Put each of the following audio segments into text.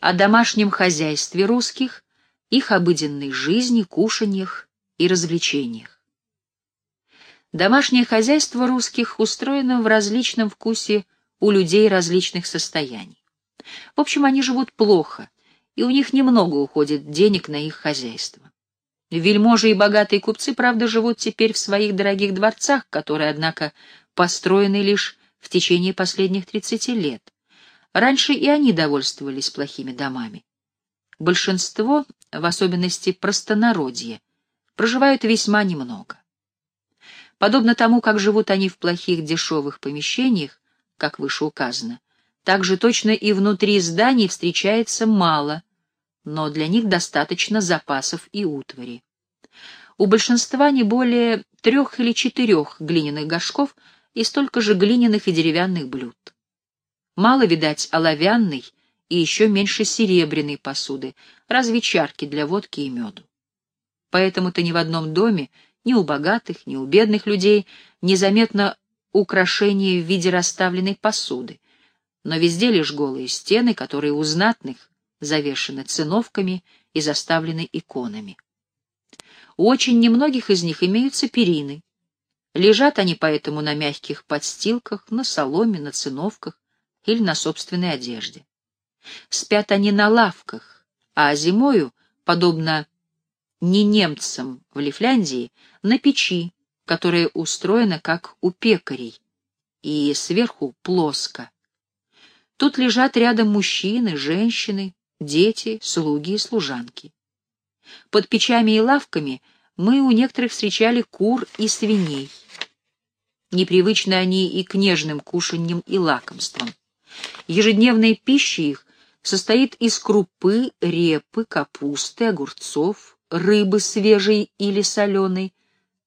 о домашнем хозяйстве русских, их обыденной жизни, кушаньях и развлечениях. Домашнее хозяйство русских устроено в различном вкусе у людей различных состояний. В общем, они живут плохо, и у них немного уходит денег на их хозяйство. Вельможи и богатые купцы, правда, живут теперь в своих дорогих дворцах, которые, однако, построены лишь в течение последних 30 лет. Раньше и они довольствовались плохими домами. Большинство, в особенности простонародье, проживают весьма немного. Подобно тому, как живут они в плохих дешевых помещениях, как выше указано, так же точно и внутри зданий встречается мало, но для них достаточно запасов и утвари. У большинства не более трех или четырех глиняных горшков и столько же глиняных и деревянных блюд. Мало, видать, оловянной и еще меньше серебряной посуды, разве чарки для водки и меду. Поэтому-то ни в одном доме, ни у богатых, ни у бедных людей незаметно украшения в виде расставленной посуды, но везде лишь голые стены, которые у знатных завешены циновками и заставлены иконами. У очень немногих из них имеются перины. Лежат они поэтому на мягких подстилках, на соломе, на циновках или на собственной одежде. Спят они на лавках, а зимою, подобно не немцам в Лифляндии, на печи, которая устроена как у пекарей, и сверху плоско. Тут лежат рядом мужчины, женщины, дети, слуги и служанки. Под печами и лавками мы у некоторых встречали кур и свиней. Непривычны они и к нежным кушаньям и лакомствам. Ежедневная пища их состоит из крупы, репы, капусты, огурцов, рыбы свежей или соленой.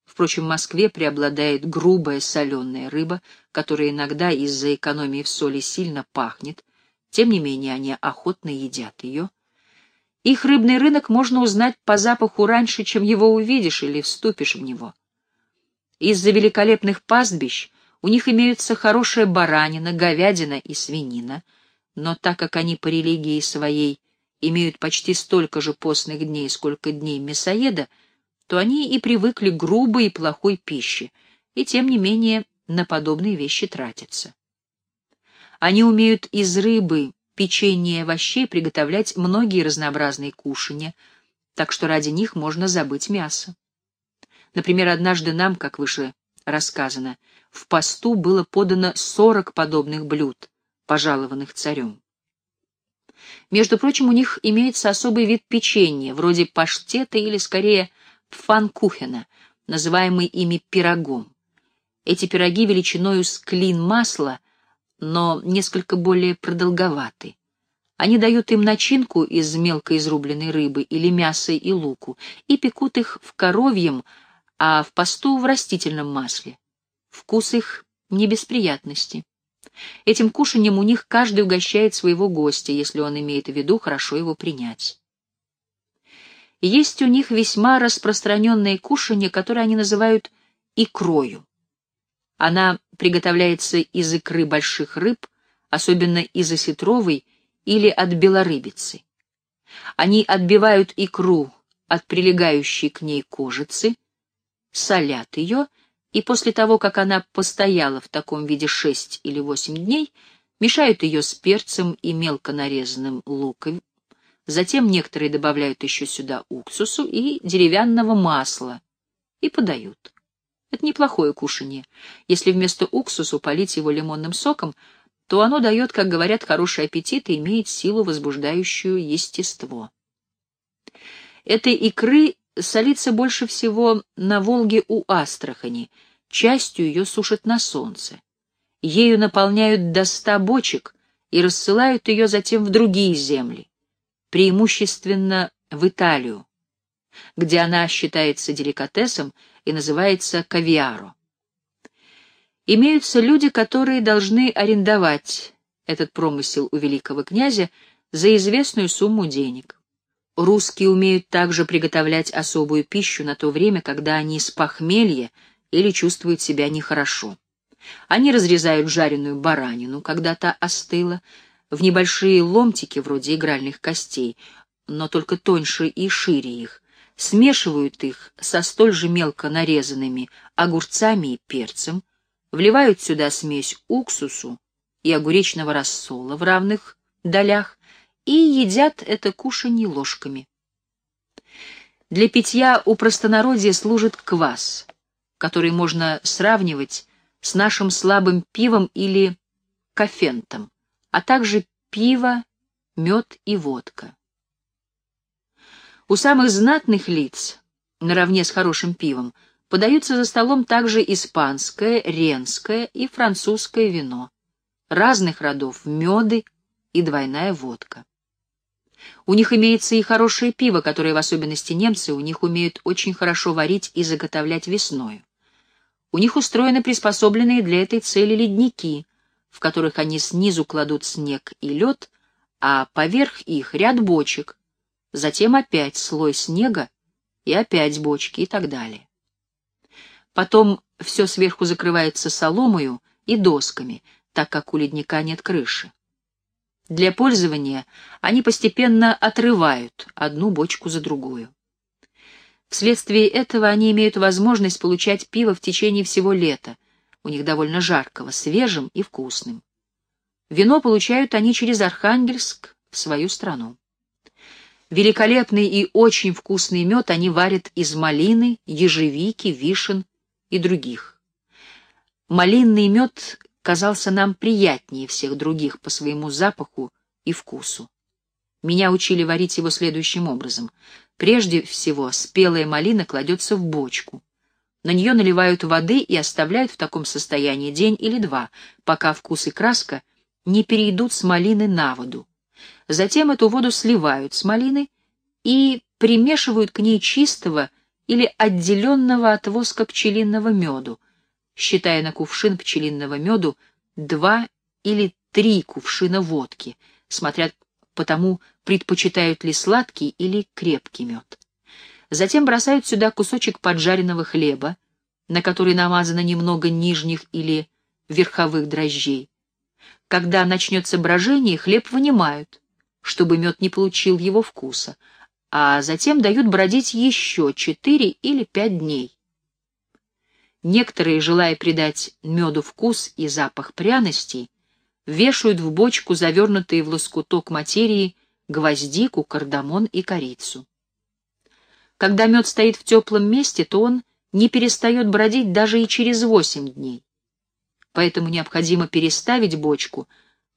Впрочем, в Москве преобладает грубая соленая рыба, которая иногда из-за экономии в соли сильно пахнет, тем не менее они охотно едят ее. Их рыбный рынок можно узнать по запаху раньше, чем его увидишь или вступишь в него. Из-за великолепных пастбищ у них имеются хорошая баранина, говядина и свинина, но так как они по религии своей имеют почти столько же постных дней, сколько дней мясоеда, то они и привыкли к грубой и плохой пище, и тем не менее на подобные вещи тратятся. Они умеют из рыбы, печенья и овощей приготовлять многие разнообразные кушанья, так что ради них можно забыть мясо. Например, однажды нам, как выше рассказано, в посту было подано сорок подобных блюд, пожалованных царем. Между прочим, у них имеется особый вид печенья, вроде паштета или, скорее, фанкухена, называемый ими пирогом. Эти пироги величиною с клин масла — но несколько более продолговаты. Они дают им начинку из мелко изрубленной рыбы или мяса и луку и пекут их в коровьем, а в посту в растительном масле. Вкус их не без приятности. Этим кушанием у них каждый угощает своего гостя, если он имеет в виду хорошо его принять. Есть у них весьма распространенное кушанье, которое они называют икрою. Она приготовляется из икры больших рыб, особенно из осетровой или от белорыбицы. Они отбивают икру от прилегающей к ней кожицы, солят ее, и после того, как она постояла в таком виде шесть или восемь дней, мешают ее с перцем и мелко нарезанным луком, затем некоторые добавляют еще сюда уксусу и деревянного масла и подают. Это неплохое кушанье. Если вместо уксусу полить его лимонным соком, то оно дает, как говорят, хороший аппетит и имеет силу, возбуждающую естество. Этой икры солится больше всего на Волге у Астрахани, частью ее сушат на солнце. Ею наполняют до ста бочек и рассылают ее затем в другие земли, преимущественно в Италию, где она считается деликатесом и называется кавиаро. Имеются люди, которые должны арендовать этот промысел у великого князя за известную сумму денег. Русские умеют также приготовлять особую пищу на то время, когда они с похмелья или чувствуют себя нехорошо. Они разрезают жареную баранину, когда та остыла, в небольшие ломтики вроде игральных костей, но только тоньше и шире их, смешивают их со столь же мелко нарезанными огурцами и перцем, вливают сюда смесь уксусу и огуречного рассола в равных долях и едят это кушанье ложками. Для питья у простонародья служит квас, который можно сравнивать с нашим слабым пивом или кофентом, а также пиво, мед и водка. У самых знатных лиц, наравне с хорошим пивом, подаются за столом также испанское, ренское и французское вино, разных родов меды и двойная водка. У них имеется и хорошее пиво, которое в особенности немцы у них умеют очень хорошо варить и заготовлять весною. У них устроены приспособленные для этой цели ледники, в которых они снизу кладут снег и лед, а поверх их ряд бочек, затем опять слой снега и опять бочки и так далее. Потом все сверху закрывается соломою и досками, так как у ледника нет крыши. Для пользования они постепенно отрывают одну бочку за другую. Вследствие этого они имеют возможность получать пиво в течение всего лета, у них довольно жаркого, свежим и вкусным. Вино получают они через Архангельск в свою страну. Великолепный и очень вкусный мед они варят из малины, ежевики, вишен и других. Малинный мед казался нам приятнее всех других по своему запаху и вкусу. Меня учили варить его следующим образом. Прежде всего, спелая малина кладется в бочку. На нее наливают воды и оставляют в таком состоянии день или два, пока вкус и краска не перейдут с малины на воду. Затем эту воду сливают с малины и примешивают к ней чистого или отделенного от воска пчелиного меду, считая на кувшин пчелиного меду два или три кувшина водки, смотря по тому, предпочитают ли сладкий или крепкий мед. Затем бросают сюда кусочек поджаренного хлеба, на который намазано немного нижних или верховых дрожжей. Когда начнется брожение, хлеб вынимают, чтобы мед не получил его вкуса, а затем дают бродить еще четыре или пять дней. Некоторые, желая придать меду вкус и запах пряностей, вешают в бочку завернутые в лоскуток материи гвоздику, кардамон и корицу. Когда мед стоит в теплом месте, то он не перестает бродить даже и через восемь дней. Поэтому необходимо переставить бочку,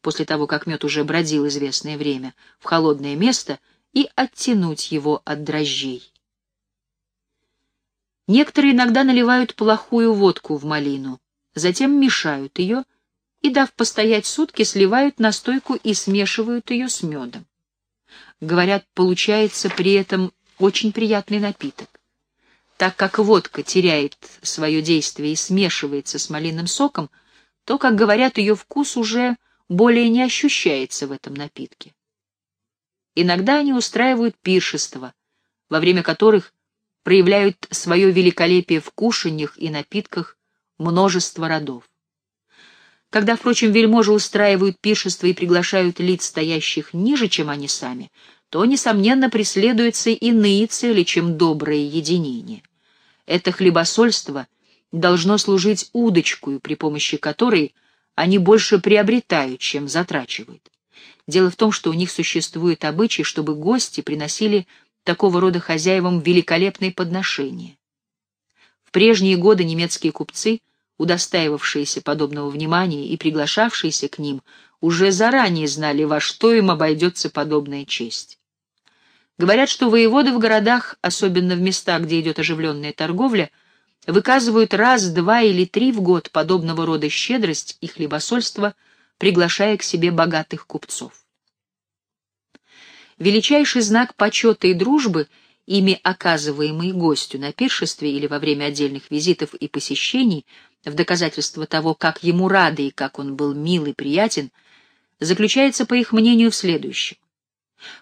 после того, как мед уже бродил известное время, в холодное место и оттянуть его от дрожжей. Некоторые иногда наливают плохую водку в малину, затем мешают ее и, дав постоять сутки, сливают настойку и смешивают ее с медом. Говорят, получается при этом очень приятный напиток. Так как водка теряет свое действие и смешивается с малиным соком, то, как говорят, ее вкус уже более не ощущается в этом напитке. Иногда они устраивают пиршества, во время которых проявляют свое великолепие в кушаньях и напитках множество родов. Когда, впрочем, вельможи устраивают пиршество и приглашают лиц, стоящих ниже, чем они сами, то, несомненно, преследуются иные цели, чем доброе единение. Это хлебосольство должно служить удочкой, при помощи которой они больше приобретают, чем затрачивают. Дело в том, что у них существует обычай, чтобы гости приносили такого рода хозяевам великолепные подношения. В прежние годы немецкие купцы, удостаивавшиеся подобного внимания и приглашавшиеся к ним, уже заранее знали, во что им обойдется подобная честь. Говорят, что воеводы в городах, особенно в местах, где идет оживленная торговля, выказывают раз, два или три в год подобного рода щедрость и хлебосольство, приглашая к себе богатых купцов величайший знак почета и дружбы, ими оказываемый гостю на пиршестве или во время отдельных визитов и посещений, в доказательство того, как ему рады и как он был мил и приятен, заключается, по их мнению, в следующем.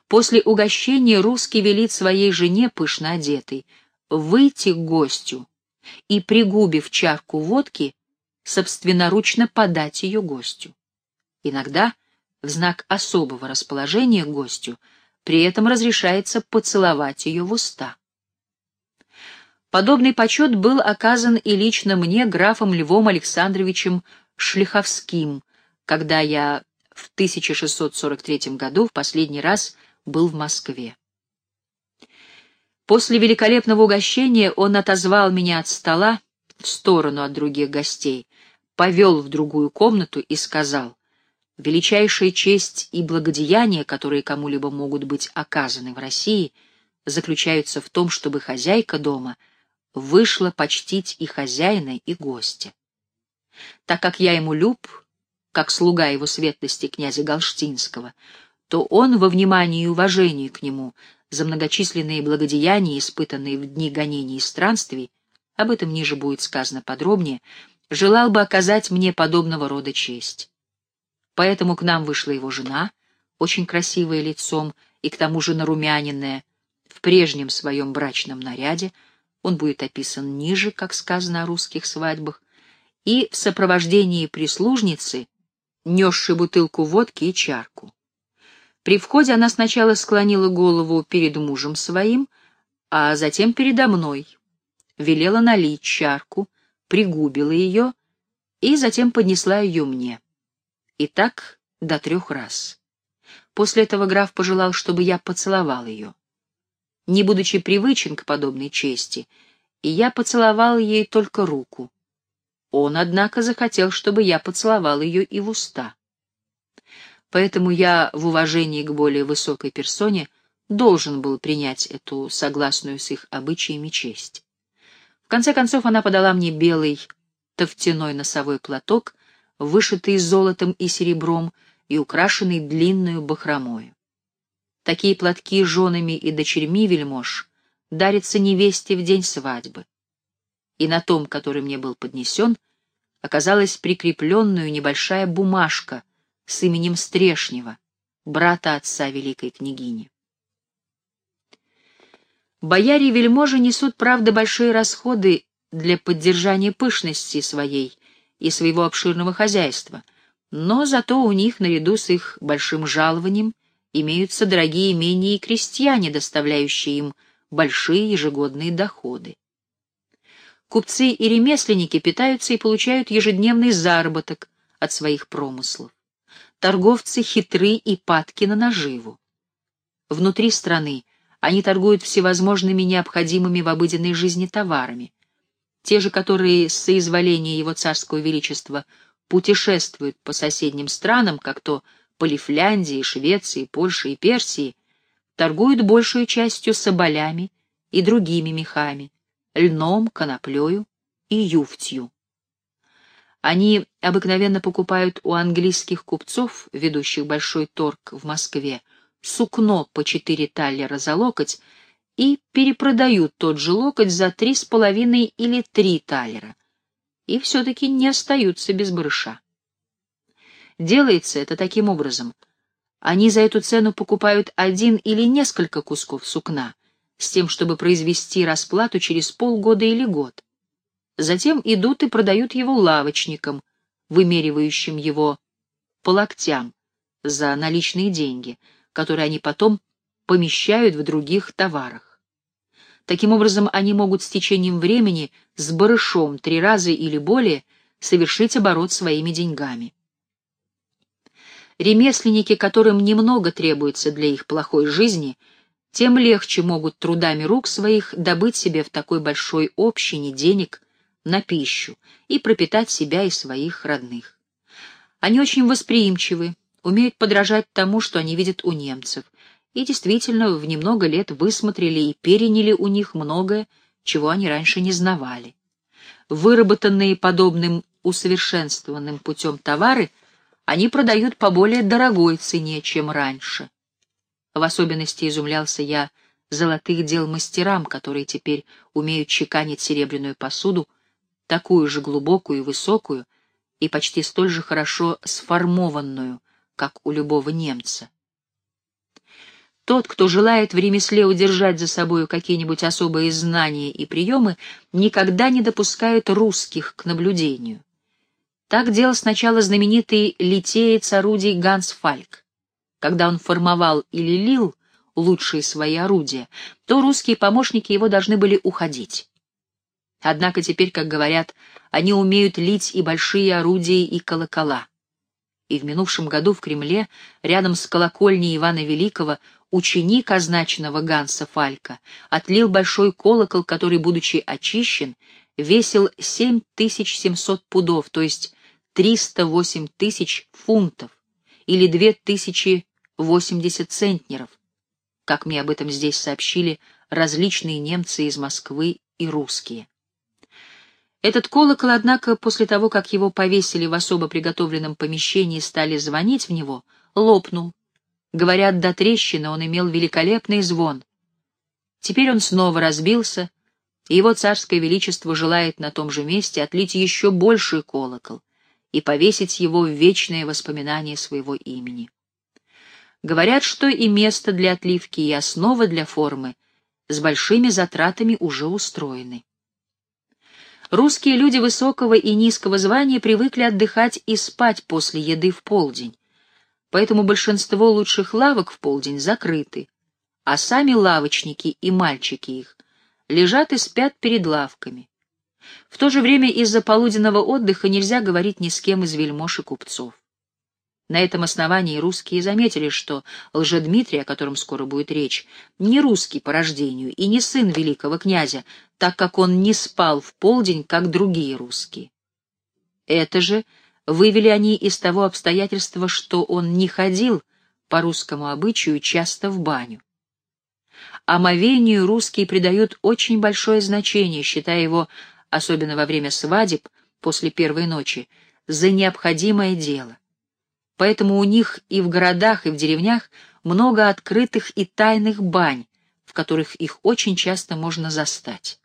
После угощения русский велит своей жене, пышно одетой, выйти к гостю и, пригубив чарку водки, собственноручно подать ее гостю. Иногда в знак особого расположения к гостю, при этом разрешается поцеловать ее в уста. Подобный почет был оказан и лично мне графом Львом Александровичем Шлиховским, когда я в 1643 году в последний раз был в Москве. После великолепного угощения он отозвал меня от стола в сторону от других гостей, повел в другую комнату и сказал, «Величайшая честь и благодеяния, которые кому-либо могут быть оказаны в России, заключаются в том, чтобы хозяйка дома — вышло почтить и хозяина, и гостя. Так как я ему люб, как слуга его светлости князя Галштинского, то он во внимании и уважении к нему за многочисленные благодеяния, испытанные в дни гонений и странствий, об этом ниже будет сказано подробнее, желал бы оказать мне подобного рода честь. Поэтому к нам вышла его жена, очень красивая лицом и к тому же нарумяненная, в прежнем своем брачном наряде, он будет описан ниже, как сказано о русских свадьбах, и в сопровождении прислужницы, несшей бутылку водки и чарку. При входе она сначала склонила голову перед мужем своим, а затем передо мной, велела налить чарку, пригубила ее и затем поднесла ее мне. И так до трех раз. После этого граф пожелал, чтобы я поцеловал ее не будучи привычен к подобной чести, и я поцеловал ей только руку. Он, однако, захотел, чтобы я поцеловал ее и в уста. Поэтому я, в уважении к более высокой персоне, должен был принять эту согласную с их обычаями честь. В конце концов она подала мне белый тофтяной носовой платок, вышитый золотом и серебром и украшенный длинную бахромою. Такие платки женами и дочерьми вельмож дарятся невесте в день свадьбы. И на том, который мне был поднесен, оказалась прикрепленную небольшая бумажка с именем Стрешнева, брата отца великой княгини. Бояре вельможи несут, правда, большие расходы для поддержания пышности своей и своего обширного хозяйства, но зато у них, наряду с их большим жалованием, имеются дорогие имения и крестьяне, доставляющие им большие ежегодные доходы. Купцы и ремесленники питаются и получают ежедневный заработок от своих промыслов. Торговцы хитры и падки на наживу. Внутри страны они торгуют всевозможными необходимыми в обыденной жизни товарами. Те же, которые с соизволения его царского величества путешествуют по соседним странам, как то Полифляндии, Швеции, Польши и Персии, торгуют большую частью соболями и другими мехами, льном, коноплею и юфтью. Они обыкновенно покупают у английских купцов, ведущих большой торг в Москве, сукно по четыре таллера за локоть и перепродают тот же локоть за три с половиной или три таллера, и все-таки не остаются без барыша. Делается это таким образом. Они за эту цену покупают один или несколько кусков сукна, с тем, чтобы произвести расплату через полгода или год. Затем идут и продают его лавочникам, вымеривающим его по локтям за наличные деньги, которые они потом помещают в других товарах. Таким образом, они могут с течением времени с барышом три раза или более совершить оборот своими деньгами. Ремесленники, которым немного требуется для их плохой жизни, тем легче могут трудами рук своих добыть себе в такой большой общине денег на пищу и пропитать себя и своих родных. Они очень восприимчивы, умеют подражать тому, что они видят у немцев, и действительно в немного лет высмотрели и переняли у них многое, чего они раньше не знавали. Выработанные подобным усовершенствованным путем товары — они продают по более дорогой цене, чем раньше. В особенности изумлялся я золотых дел мастерам, которые теперь умеют чеканить серебряную посуду, такую же глубокую и высокую, и почти столь же хорошо сформованную, как у любого немца. Тот, кто желает в ремесле удержать за собою какие-нибудь особые знания и приемы, никогда не допускает русских к наблюдению. Так делал сначала знаменитый литеец орудий Ганс Фальк. Когда он формовал или лил лучшие свои орудия, то русские помощники его должны были уходить. Однако теперь, как говорят, они умеют лить и большие орудия, и колокола. И в минувшем году в Кремле, рядом с колокольней Ивана Великого, ученик означенного Ганса Фалька отлил большой колокол, который, будучи очищен, весил 7700 пудов, то есть 308 тысяч фунтов, или 2080 центнеров, как мне об этом здесь сообщили различные немцы из Москвы и русские. Этот колокол, однако, после того, как его повесили в особо приготовленном помещении и стали звонить в него, лопнул. Говорят, до трещины он имел великолепный звон. Теперь он снова разбился, и его царское величество желает на том же месте отлить еще больший колокол и повесить его в вечное воспоминание своего имени. Говорят, что и место для отливки, и основа для формы с большими затратами уже устроены. Русские люди высокого и низкого звания привыкли отдыхать и спать после еды в полдень, поэтому большинство лучших лавок в полдень закрыты, а сами лавочники и мальчики их лежат и спят перед лавками. В то же время из-за полуденного отдыха нельзя говорить ни с кем из вельмож и купцов. На этом основании русские заметили, что Лжедмитрий, о котором скоро будет речь, не русский по рождению и не сын великого князя, так как он не спал в полдень, как другие русские. Это же вывели они из того обстоятельства, что он не ходил по русскому обычаю часто в баню. Омовению русские придают очень большое значение, считая его, особенно во время свадеб, после первой ночи, за необходимое дело поэтому у них и в городах, и в деревнях много открытых и тайных бань, в которых их очень часто можно застать.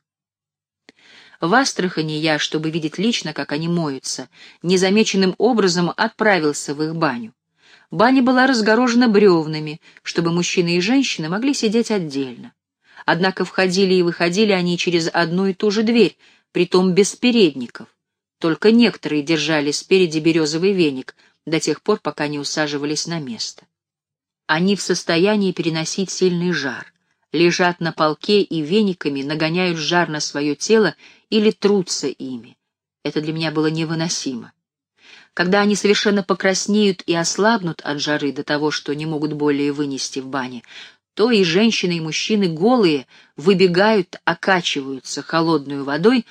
В Астрахани я, чтобы видеть лично, как они моются, незамеченным образом отправился в их баню. Баня была разгорожена бревнами, чтобы мужчины и женщины могли сидеть отдельно. Однако входили и выходили они через одну и ту же дверь, притом без передников. Только некоторые держали спереди березовый веник, до тех пор, пока не усаживались на место. Они в состоянии переносить сильный жар, лежат на полке и вениками нагоняют жар на свое тело или трутся ими. Это для меня было невыносимо. Когда они совершенно покраснеют и ослабнут от жары до того, что не могут более вынести в бане, то и женщины, и мужчины голые выбегают, окачиваются холодной водой,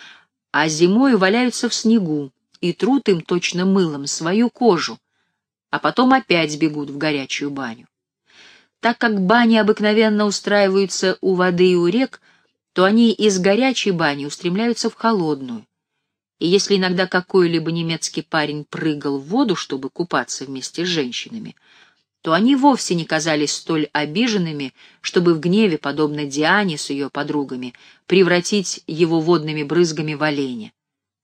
а зимой валяются в снегу и трут им точно мылом свою кожу, а потом опять бегут в горячую баню. Так как бани обыкновенно устраиваются у воды и у рек, то они из горячей бани устремляются в холодную. И если иногда какой-либо немецкий парень прыгал в воду, чтобы купаться вместе с женщинами, то они вовсе не казались столь обиженными, чтобы в гневе, подобно Диане с ее подругами, превратить его водными брызгами в оленя,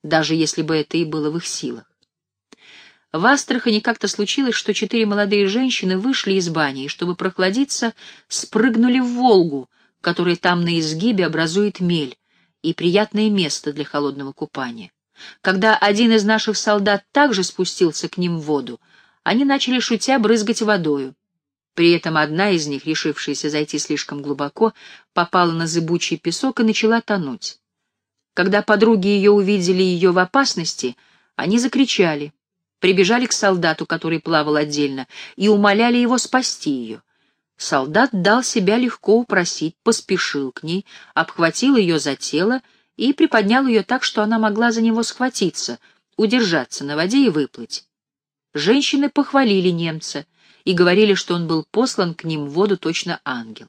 даже если бы это и было в их силах. В Астрахани как-то случилось, что четыре молодые женщины вышли из бани и, чтобы прохладиться, спрыгнули в Волгу, которая там на изгибе образует мель и приятное место для холодного купания. Когда один из наших солдат также спустился к ним в воду, они начали шутя брызгать водою. При этом одна из них, решившаяся зайти слишком глубоко, попала на зыбучий песок и начала тонуть. Когда подруги ее увидели ее в опасности, они закричали — прибежали к солдату, который плавал отдельно, и умоляли его спасти ее. Солдат дал себя легко упросить, поспешил к ней, обхватил ее за тело и приподнял ее так, что она могла за него схватиться, удержаться на воде и выплыть. Женщины похвалили немца и говорили, что он был послан к ним в воду точно ангел.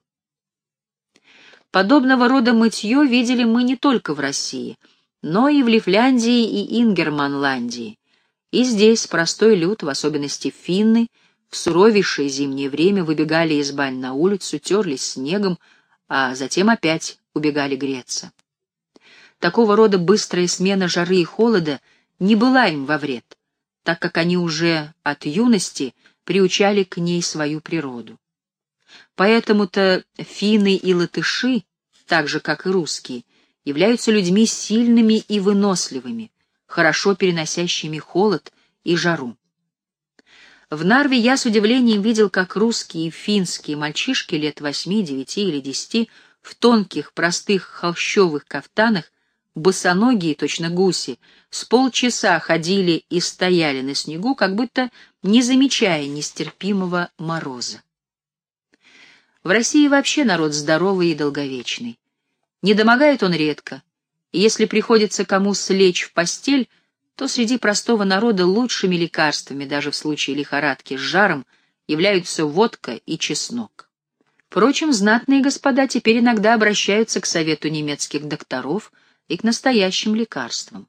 Подобного рода мытье видели мы не только в России, но и в Лифляндии и Ингерманландии. И здесь простой люд, в особенности финны, в суровейшее зимнее время выбегали из бань на улицу, терлись снегом, а затем опять убегали греться. Такого рода быстрая смена жары и холода не была им во вред, так как они уже от юности приучали к ней свою природу. Поэтому-то финны и латыши, так же как и русские, являются людьми сильными и выносливыми, хорошо переносящими холод и жару. В Нарве я с удивлением видел, как русские и финские мальчишки лет восьми, девяти или десяти в тонких, простых холщовых кафтанах, босоногие, точно гуси, с полчаса ходили и стояли на снегу, как будто не замечая нестерпимого мороза. В России вообще народ здоровый и долговечный. Не домогает он редко, и если приходится кому слечь в постель — то среди простого народа лучшими лекарствами, даже в случае лихорадки с жаром, являются водка и чеснок. Впрочем, знатные господа теперь иногда обращаются к совету немецких докторов и к настоящим лекарствам.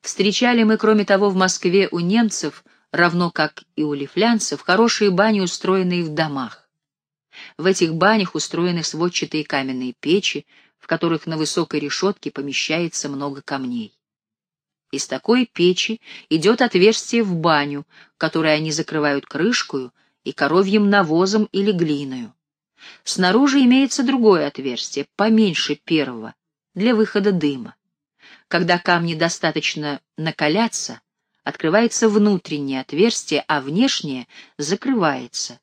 Встречали мы, кроме того, в Москве у немцев, равно как и у лифлянцев, хорошие бани, устроенные в домах. В этих банях устроены сводчатые каменные печи, в которых на высокой решетке помещается много камней. Из такой печи идет отверстие в баню, которое они закрывают крышкою и коровьим навозом или глиною. Снаружи имеется другое отверстие, поменьше первого, для выхода дыма. Когда камни достаточно накалятся, открывается внутреннее отверстие, а внешнее закрывается.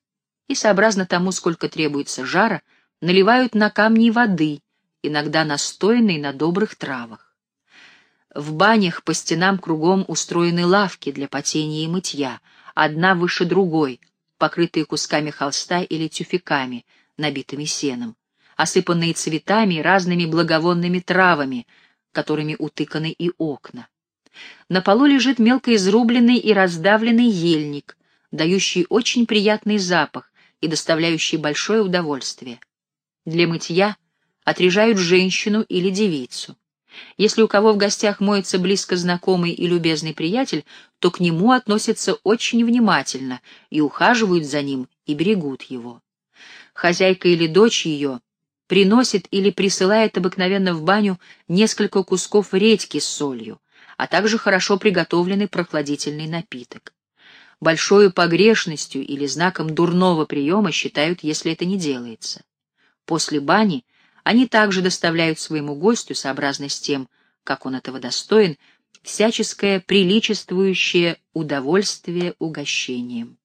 И сообразно тому, сколько требуется жара, наливают на камни воды, иногда настоянной на добрых травах. В банях по стенам кругом устроены лавки для потения и мытья, одна выше другой, покрытые кусками холста или тюфяками, набитыми сеном, осыпанные цветами и разными благовонными травами, которыми утыканы и окна. На полу лежит мелко изрубленный и раздавленный ельник, дающий очень приятный запах и доставляющий большое удовольствие. Для мытья отрежают женщину или девицу. Если у кого в гостях моется близко знакомый и любезный приятель, то к нему относятся очень внимательно и ухаживают за ним и берегут его. Хозяйка или дочь ее приносит или присылает обыкновенно в баню несколько кусков редьки с солью, а также хорошо приготовленный прохладительный напиток. Большою погрешностью или знаком дурного приема считают, если это не делается. После бани они также доставляют своему гостю, сообразно с тем, как он этого достоин, всяческое приличествующее удовольствие угощением.